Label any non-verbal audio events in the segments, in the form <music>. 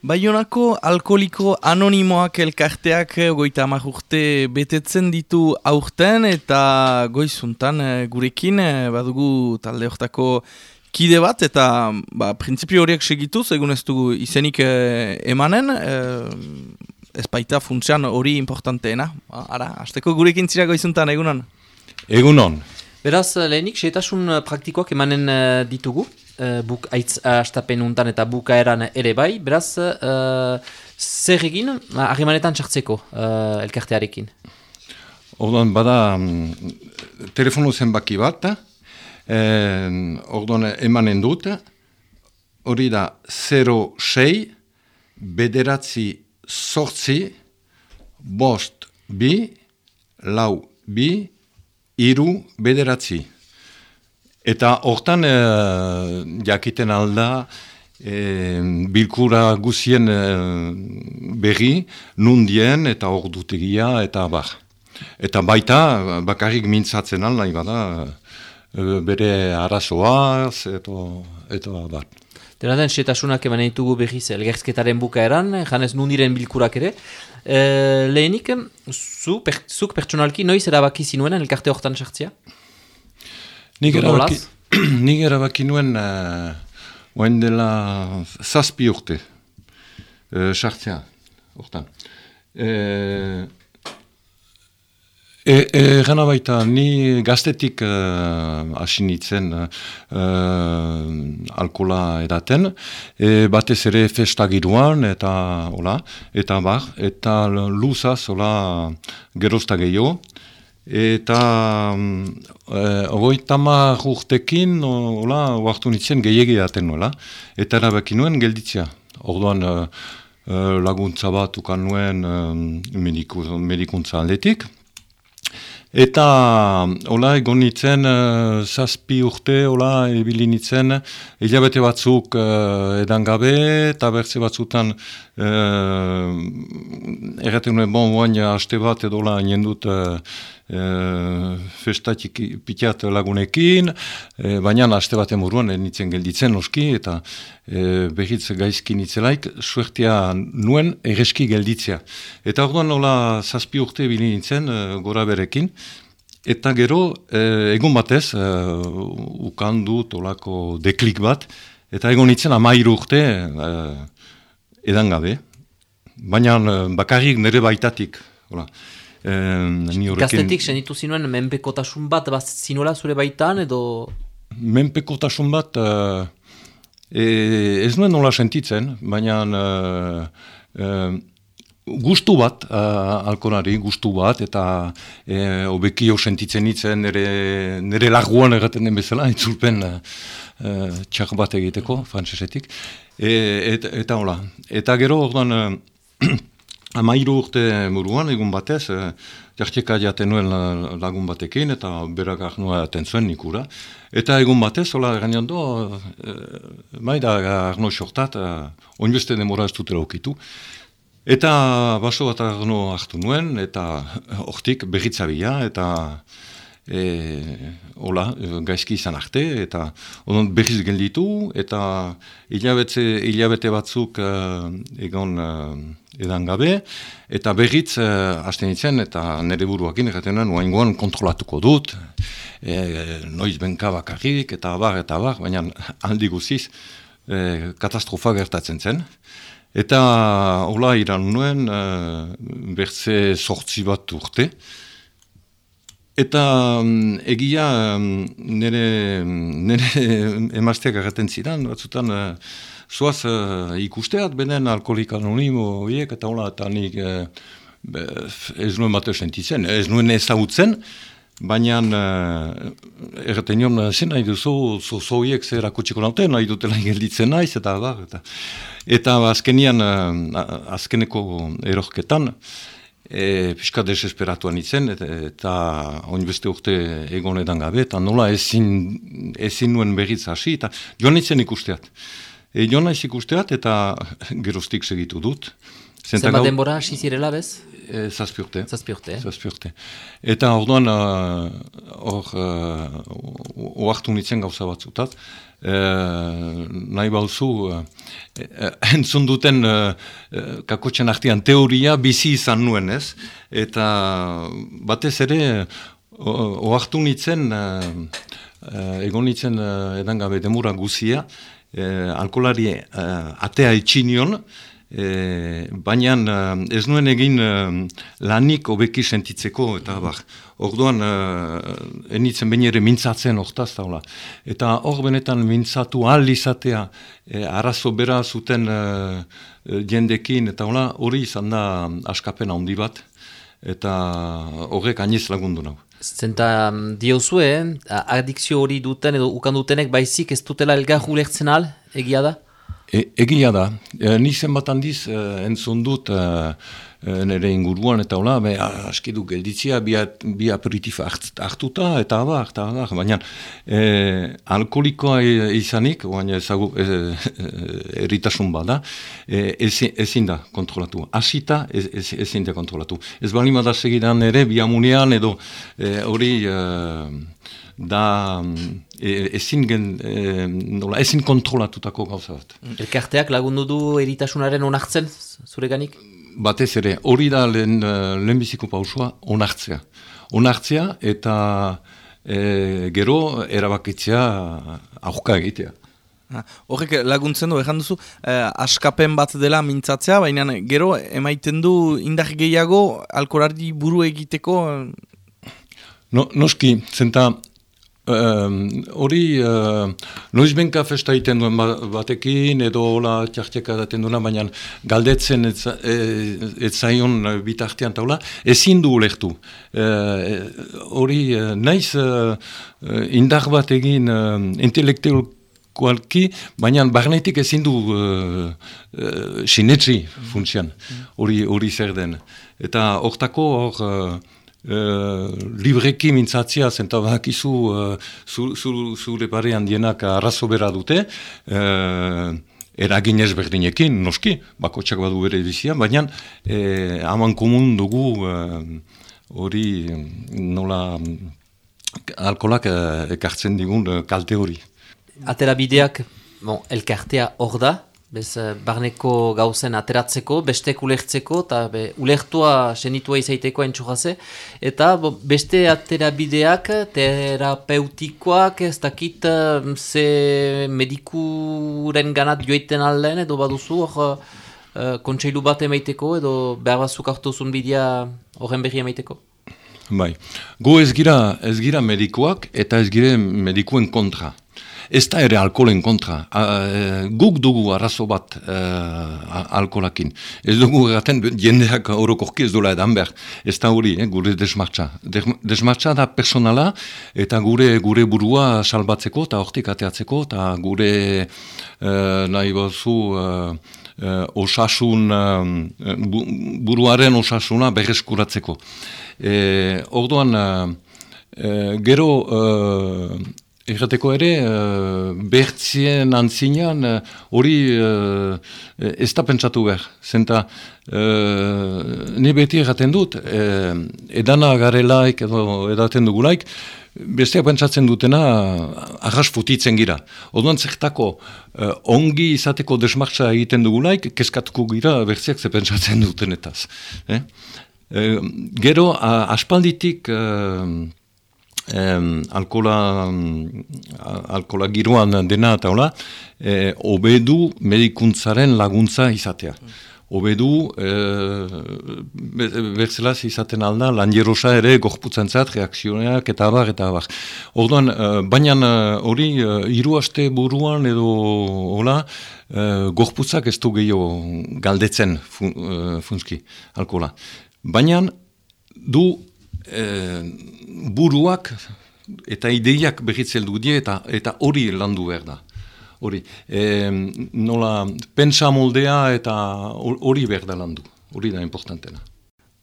Baionako alkoholiko anonimoak elkarteak eh, goita urte betetzen ditu aurten eta goizuntan eh, gurekin eh, badugu talde hortako kide bat eta ba, prinsipio horiek segituz egun ez dugu izenik emanen ez baita funtsean hori importanteena. Ba, ara, azteko gurekin zira goizuntan egunan? Egunon. Beraz, lehenik, seetasun praktikoak emanen ditugu? Uh, buk aitz astapen untan eta bukaeran ere bai, beraz, uh, zer egin, harrimanetan txartzeko uh, elkartearekin? Orduan, bada, um, telefonu zenbaki bat, eh, orduan emanen dut, hori da 06 bederatzi sortzi bost bi lau bi iru bederatzi. Eta hortan e, jakiten alda e, bilkura guzien e, berri, nundien eta ordutegia eta bar. Eta baita bakarrik mintzatzen alda, bada, e, bere arazoaz eta, eta bar. Dena den, setasunak eman ditugu berriz elgerzketaren bukaeran, janez nundiren bilkurak ere. E, lehenik, zu, per, zuk pertsonalki noiz erabaki zinuen elkarte hortan sartzea? Nik erabaki, <clears throat> nik erabaki nuen uh, oen dela zazpi urte, uh, sartzea, hortan. Uh, e, e, gana baita, ni gaztetik uh, asinitzen uh, alkola edaten, e, batez ere festagiruan eta hola, eta bar, eta luzaz hola gerozta gehiago, Eta e, ogoi tamar urtekin, hola, oartu nintzen gehiagi daten nola. Eta erabaki nuen gelditzea. Orduan e, laguntza bat ukan nuen e, medikuntza aldetik. Eta, hola, egon nintzen, uh, zazpi urte, hola, ebili nintzen, hilabete batzuk uh, edan gabe, eta bertze batzutan, uh, erraten nuen, bon, guain, haste bat edo, hola, niendut, uh, uh, festatik pitiat lagunekin, uh, baina haste bat emuruan, nintzen gelditzen, oski, eta uh, behitz gaizki nitzelaik, suertia nuen, ereski gelditzea. Eta orduan, hola, zazpi urte ebili nintzen, uh, gora berekin, Eta gero, eh, egun batez, eh, ukandu tolako deklik bat, eta egon nintzen amairu urte eh, edan gabe. Baina eh, bakarrik nire baitatik. Hola. Eh, Gaztetik, senitu zinuen, menpekotasun bat, bat zinola zure baitan, edo... Menpekotasun bat, eh, ez nuen nola sentitzen, baina... Eh, gustu bat uh, alkonari, gustu bat, eta e, obekio sentitzen itzen nire, nire laguan egaten den bezala, itzulpen uh, txak bat egiteko, frantsesetik. E, et, eta hola, eta gero orduan uh, amairu urte muruan egun batez, uh, jartxeka jaten nuen lagun batekin, eta berak arnoa jaten zuen nikura. Eta egun batez, hola, gainean do, uh, maida arno xortat, uh, onbeste demora ez dutela okitu. Eta baso bat arno hartu nuen, eta hortik berritzabia, eta e, hola, gaizki izan arte, eta odon berriz gelditu, eta hilabete, hilabete batzuk uh, egon uh, edan gabe, eta berriz uh, hasten nintzen, eta nire buruakin erraten nuen, kontrolatuko dut, e, noiz benka bakarrik, eta bar, eta bar, baina aldi guziz, e, katastrofa gertatzen zen. Eta hola iran nuen, uh, bertze sortzi bat urte. Eta um, egia um, nire, nire <laughs> emazteak agaten zidan, batzutan uh, zoaz uh, ikusteat benen alkoholik anonimo horiek, eta hola, eta nik uh, ez nuen bat sentitzen, ez nuen ezagutzen, Baina, uh, erraten nion, zen nahi duzu, zozoiek zer akutsiko naute, nahi dutela gelditzen naiz, eta da, eta, eta azkenian, azkeneko erorketan, e, pixka desesperatuan itzen, eta, eta beste urte egon edan gabe, eta nola ezin, ezin nuen berriz hasi, eta joan itzen ikusteat. E, joan naiz ikusteat, eta <laughs> gerostik segitu dut. Zenbat denbora hasi zirela bez? E, zazpi urte. Zazpi urte, eh? Zazpi urte. Eta orduan, uh, hor, uh, oartu nintzen gauza batzutat, uh, nahi bauzu, uh, entzun duten uh, kakotxen artean teoria bizi izan nuen, ez? Eta batez ere, oartu nintzen, uh, egon nintzen uh, edangabe demura guzia, uh, alkolari uh, atea itxinion, E, baina eh, ez nuen egin uh, lanik obeki sentitzeko, eta bar, orduan uh, enitzen bain ere mintzatzen hortaz taula. Eta hor benetan mintzatu ahal izatea, e, arazo bera zuten uh, jendekin, eta hola, hori izan da askapen handi bat, eta horrek aniz lagundu nahu. Zenta um, diozue, eh? adikzio hori duten edo ukan dutenek baizik ez dutela elgar hulertzen al, egia da? E, egia da, e, ni zenbat handiz e, entzun dut e, e, nire inguruan eta hola, be, aski du gelditzia bi, bi aperitif hartuta eta abar, eta abar, baina e, alkoholikoa izanik, baina ezagu e, e, eritasun bada, e, ezin da kontrolatu, asita ez, ezin da kontrolatu. Ez bali da segidan ere, bi amunean edo hori... E, da e, ezin, gen, e, nola, ezin kontrolatutako gauza bat. Elkarteak lagundu du eritasunaren onartzen, zure ganik? Batez ere, hori da lehen, lehenbiziko pausua onartzea. Onartzea eta e, gero erabakitzea aurka egitea. Horrek laguntzen du, ezan duzu, eh, askapen bat dela mintzatzea, baina gero emaiten du indar gehiago alkorari buru egiteko? No, noski, zenta Hori, uh, noiz benka festa iten duen ba, batekin, edo hola txartxeka daten duena, baina galdetzen ez, ez zaion bitartean taula, ezin du lehtu. Hori, uh, naiz uh, indar bat egin uh, intelektualki, baina barnetik ezin du uh, uh, sinetri funtsian, hori zer den. Eta hortako hor... Uh, libreki mintzatzia zentabak izu uh, zure parean dienak arrazo bera dute uh, eragin berdinekin, noski, bako txak badu bere bizia, baina uh, haman komun dugu hori nola alkolak uh, ekartzen digun uh, kalte hori. Atera bideak, bon, elkartea hor da, Bez, eh, barneko gauzen ateratzeko, bestek ulertzeko, eta be, ulertua senitua izaiteko entxugaze. Eta bo, beste aterabideak, terapeutikoak, ez dakit, eh, ze medikuren ganat joiten alden, edo baduzu, hor, uh, kontseilu bat emaiteko, edo behar batzuk hartuzun bidea horren berri emaiteko? Bai, gu ez gira, ez gira medikuak eta ez gira medikuen kontra ez da ere alkoholen kontra. E, guk dugu arazo bat e, alkoholakin. Ez dugu gaten jendeak orokorki ez dola edan behar. Ez da hori, eh, gure desmartza. Desmartza da personala eta gure gure burua salbatzeko eta hortik ateatzeko eta gure e, nahi bazu osasun, buruaren osasuna berreskuratzeko. E, orduan, gero Errateko ere, uh, bertzien antzinean eh, hori uh, ez da pentsatu behar. Zenta, uh, ni beti erraten dut, uh, edana garelaik edo edaten dugulaik, besteak pentsatzen dutena arras futitzen gira. Oduan zertako ongi izateko desmartza egiten dugulaik, keskatuko gira bertziak ze pentsatzen dutenetaz. Eh? gero, aspalditik eh, alkola, alkola giroan dena eta hola, eh, obedu medikuntzaren laguntza izatea. Obedu, eh, bertzelaz izaten alda, lan jerosa ere gorputzen zat, reakzioneak eta abar, eta abar. Orduan, eh, baina eh, hori, eh, hiru aste buruan edo hola, eh, gorputzak ez du gehiago galdetzen fun, eh, funski, alkola. Baina, du e, buruak eta ideiak behitzel du die eta eta hori landu behar da. Hori, e, nola, pensa moldea eta hori behar da landu, hori da importantena.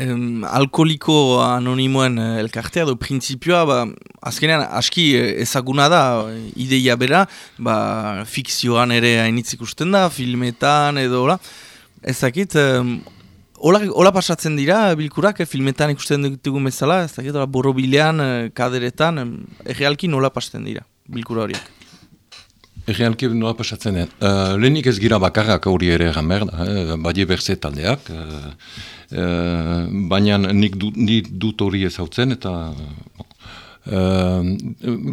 Um, alkoholiko anonimoen eh, elkartea du prinsipioa, ba, azkenean aski ezaguna da ideia bera, ba, fikzioan ere hainitzik usten da, filmetan edo, ezakit, um, hola pasatzen dira, bilkurak, eh, filmetan ikusten dugu bezala, ez dakit, borobilean, eh, kaderetan, egealki nola pasatzen dira, bilkura horiek? Egealki nola pasatzen dira. Uh, lehenik ez gira bakarrak hori ere egan behar, eh, badie berze taldeak, uh, uh, baina nik dut hori ez hautzen, eta uh,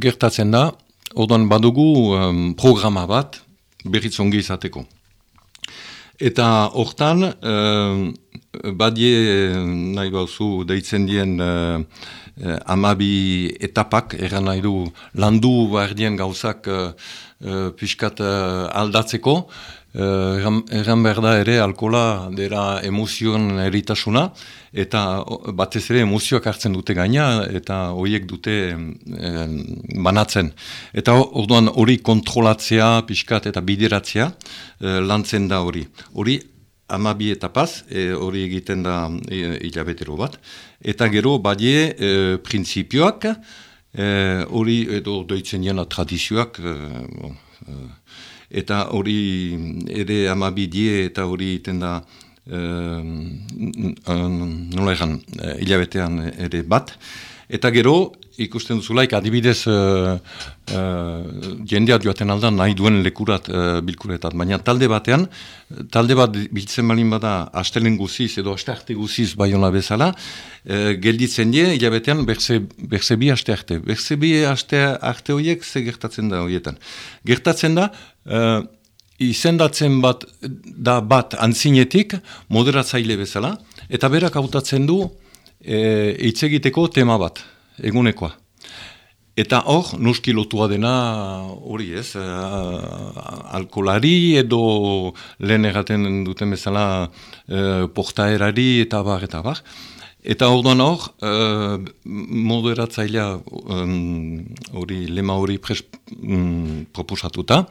gertatzen da, orduan badugu um, programa bat, berriz ongi izateko. Eta hortan, uh, badie nahi bauzu deitzen dien uh, amabi etapak, erran nahi du landu behar dien gauzak uh, piskat aldatzeko, erran behar da ere alkola dira emozioan eritasuna, eta batez ere emozioak hartzen dute gaina, eta horiek dute banatzen. Eta orduan hori kontrolatzea, piskat eta bideratzea, uh, lantzen da hori. Hori amabi etapaz, e, hori egiten da e, hilabetero bat, eta gero badie e, prinsipioak, e, hori edo doitzen jena tradizioak, e, eta hori ere amabi die eta hori egiten da nola egan hilabetean ere bat, eta gero ikusten duzulaik adibidez uh, uh, jendea joaten alda nahi duen lekurat uh, bilkuretat, baina talde batean, talde bat biltzen balin bada astelen guziz edo aste guziz bai hona bezala, uh, gelditzen die, hilabetean berze, berze bi aste arte. Berze bi aste arte horiek ze gertatzen da horietan. Gertatzen da, uh, izendatzen bat da bat antzinetik moderatzaile bezala, eta berak hautatzen du hitz egiteko tema bat egunekoa. Eta hor, nuski lotua dena hori ez, uh, alkolari edo lehen egaten duten bezala uh, portaerari eta bar, eta bar. Eta hor duan hor, uh, moderatzailea hori lema hori um, proposatuta,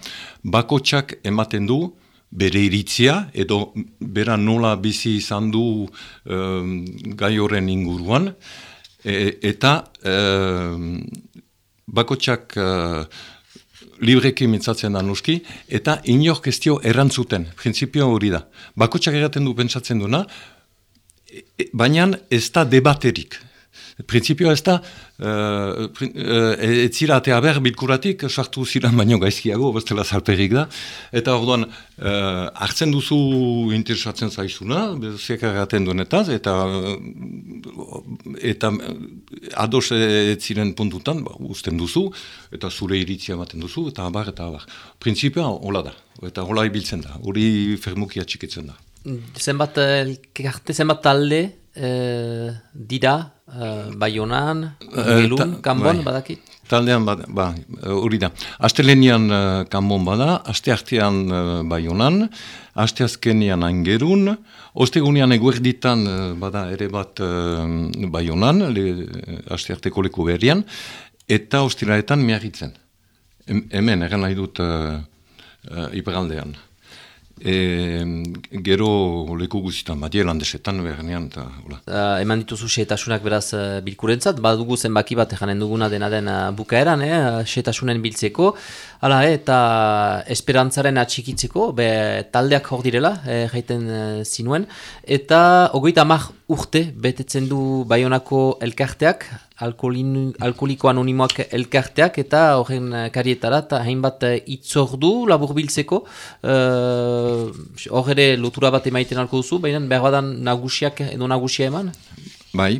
bako txak ematen du bere iritzia edo bera nola bizi izan du um, gai horren inguruan, E, eta e, bakotsak e, libreki mintzatzen da nuski, eta inork ez dio errantzuten, prinsipio hori da. Bakotsak eraten du pentsatzen duna, e, baina ez da debaterik. Printzipioa ez da, uh, ez zira atea behar bilkuratik, sartu ziren baino gaizkiago, bestela zarperik da. Eta orduan, uh, hartzen duzu interesatzen zaizuna, beziak erraten duenetaz, eta, eta ados ez ziren puntutan, ba, usten duzu, eta zure iritzia ematen duzu, eta abar, eta abar. Printzipioa hola da, eta hola ibiltzen da, hori fermukia txikitzen da. Zenbat, zenbat talde e, dira, e, Baionan, Gelun, uh, Kambon, bai. badakit? Taldean, ba, ba, hori da. Astelenian uh, Kambon bada, aste artean uh, Baionan, aste azkenian Angerun, ostegunian eguerditan uh, bada ere bat uh, Baionan, le, aste arteko leku berrian, eta ostiraetan miagitzen. Hemen, egan nahi dut uh, uh, iparaldean. E, gero leku guztietan, badie landesetan bernean eta hola. Uh, eman dituzu xetasunak beraz uh, bilkurentzat, badugu zenbaki bat eganen duguna dena den uh, bukaeran, eh, xetasunen biltzeko, hala, eh, eta esperantzaren atxikitzeko, be, taldeak hor direla, eh, jaiten uh, eta ogoita amak urte betetzen du baionako elkarteak, alkoliko anonimoak elkarteak eta horren eh, karietara eta hainbat eh, itzordu labur biltzeko uh, hor ere lotura bat emaiten alko duzu, baina behar badan nagusiak edo nagusia eman? Bai,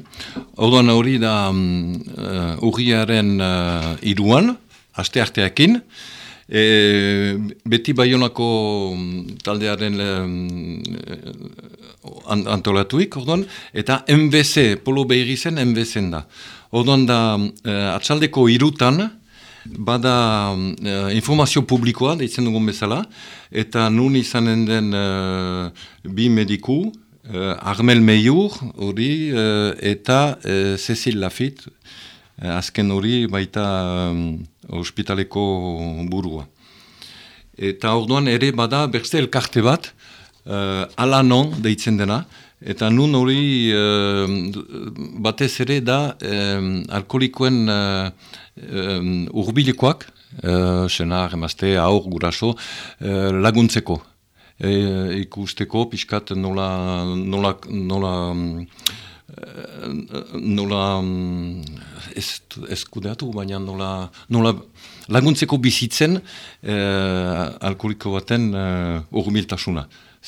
orduan hori da um, uh, urriaren uh, iruan, aste arteakin, E, beti baionako mm, taldearen um, antolatuik, orduan, eta MBC, polo behiri zen MBC da. Odoan da, uh, atxaldeko irutan, bada uh, informazio publikoa, deitzen dugun bezala, eta nun izanen den uh, bi mediku, uh, Armel Meiur, hori, uh, eta uh, Cecil Lafit, uh, azken hori baita um, ospitaleko burua. Eta orduan ere bada berze elkarte bat, uh, alanon deitzen dena, Eta nun hori uh, batez ere da um, alkoholikoen uh, um, urbilekoak, uh, senar, emazte, aur, guraso, uh, laguntzeko. e, ikusteko pixkat nola, nola, nola, nola ez, ez kudeatu, baina nola, nola laguntzeko bizitzen e, alkoholiko baten e,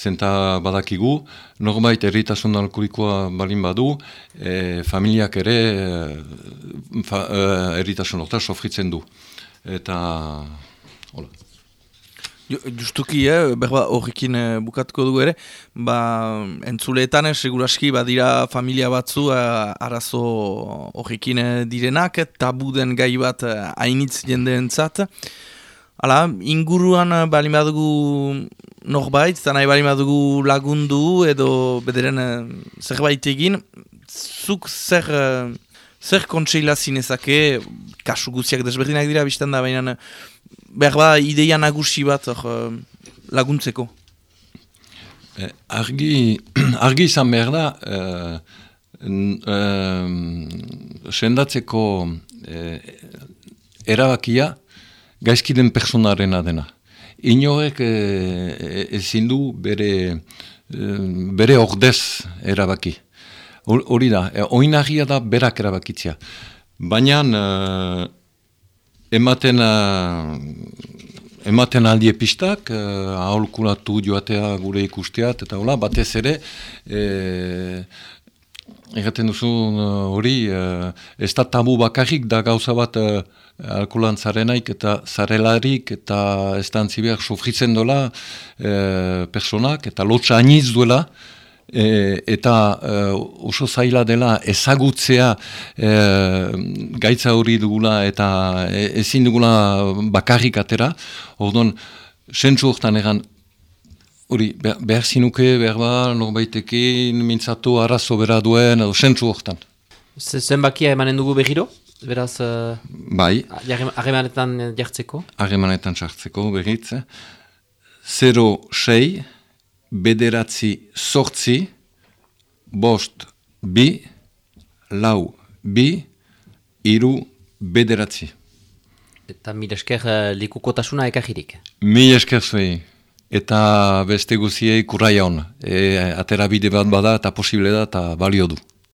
Zenta badakigu, norbait erritasun alkoholikoa balin badu, e, familiak ere e, fa, e, erritasun orta sofritzen du. Eta, hola. Justuki, eh, berba horrekin eh, bukatuko dugu ere, ba, entzuleetan, eh, seguraski, badira familia batzu eh, arazo horrekin eh, direnak, tabu den gai bat eh, hainitz jendeentzat. Hala, inguruan eh, bali badugu norbait, eta nahi bali badugu lagundu edo bederen eh, zerbait egin, zuk zer, zer kontseila zinezake, kasu guziak desberdinak dira, biztan da, baina behar ba, ideia nagusi bat or, laguntzeko. Eh, argi, <clears throat> argi izan behar da, eh, eh, sendatzeko eh, erabakia gaizkiden personaren adena. Inorek eh, ezin du bere, eh, bere ordez erabaki. Hori da, eh, oinagia da berak erabakitzea. Baina eh, ematen uh, ematen aldi epistak, uh, aholkulatu joatea gure ikusteat, eta hola, batez ere, e, egaten duzu hori, uh, ez da tabu bakarrik da gauza bat uh, alkulantzarenaik eta zarelarik eta ez da antzibeak sofritzen dola uh, personak, eta lotxa aniz duela, e, eta e, oso zaila dela ezagutzea e, gaitza hori dugula eta e, ezin dugula bakarrik atera, orduan, sentzu hortan egan, hori, behar zinuke, behar ba, norbaitekin, mintzatu, arrazo bera duen, edo sentzu hortan. Zenbakia emanen dugu behiro? Beraz, uh, bai. harremanetan jartzeko? Harremanetan jartzeko, berriz. 0-6, bederatzi sortzi, bost bi, lau bi, iru bederatzi. Eta mil esker uh, likukotasuna ekajirik? Mil esker zuei. Eta beste guziei kurraia hon. E, atera bide bat bada eta posible da eta balio du.